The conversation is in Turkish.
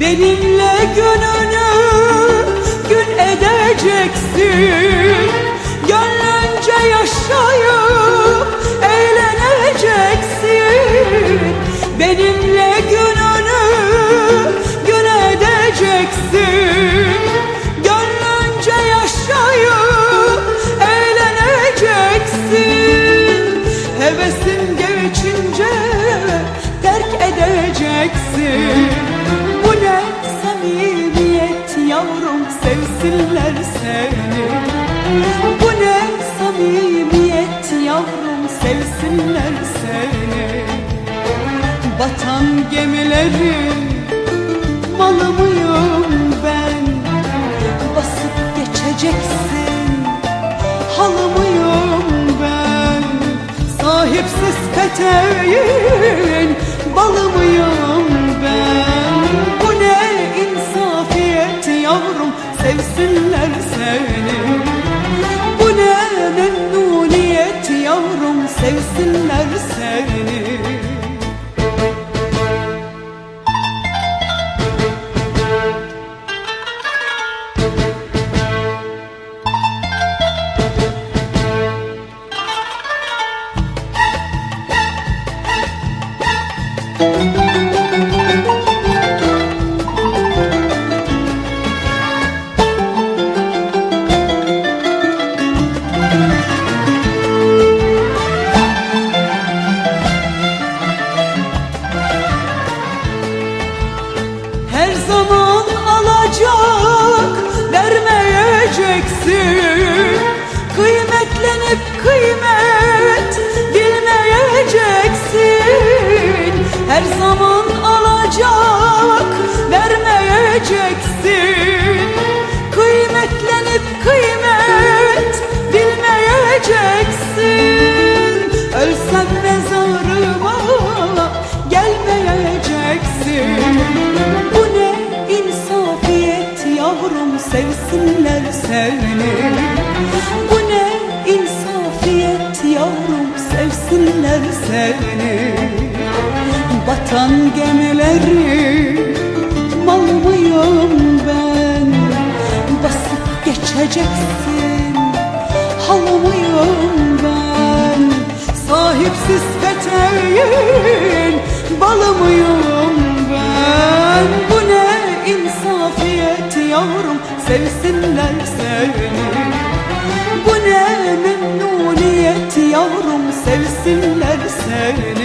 Benimle gününü gün edeceksin. Gönlünce yaşayıp eğleneceksin. Benimle gününü gün edeceksin. Gönlünce yaşayıp eğleneceksin. Hevesin geçince terk edeceksin yavrum sevsinler seni. Bu ne samimiyet yavrum sevsinler seni. Batan gemilerin malı ben? Basıp geçeceksin halı mıyım ben? Sahipsiz peteğin balı mıyım sevsinler seni. Bu ne memnuniyet yavrum sevsinler seni. Her Her zaman alacak vermeyeceksin. Kıymetlenip kıymet bilmeyeceksin. Ölsem mezarıma gelmeyeceksin. Bu ne insafiyet yavrum sevsinler seni. Bu ne insafiyet yavrum sevsinler seni Batan gemileri mal mıyım ben. Basıp geçeceksin halı mıyım ben. Sahipsiz peteğin balı mıyım ben. Bu ne insafiyet yavrum sevsinler seni. Bu ne memnuniyet yavrum sevsinler seni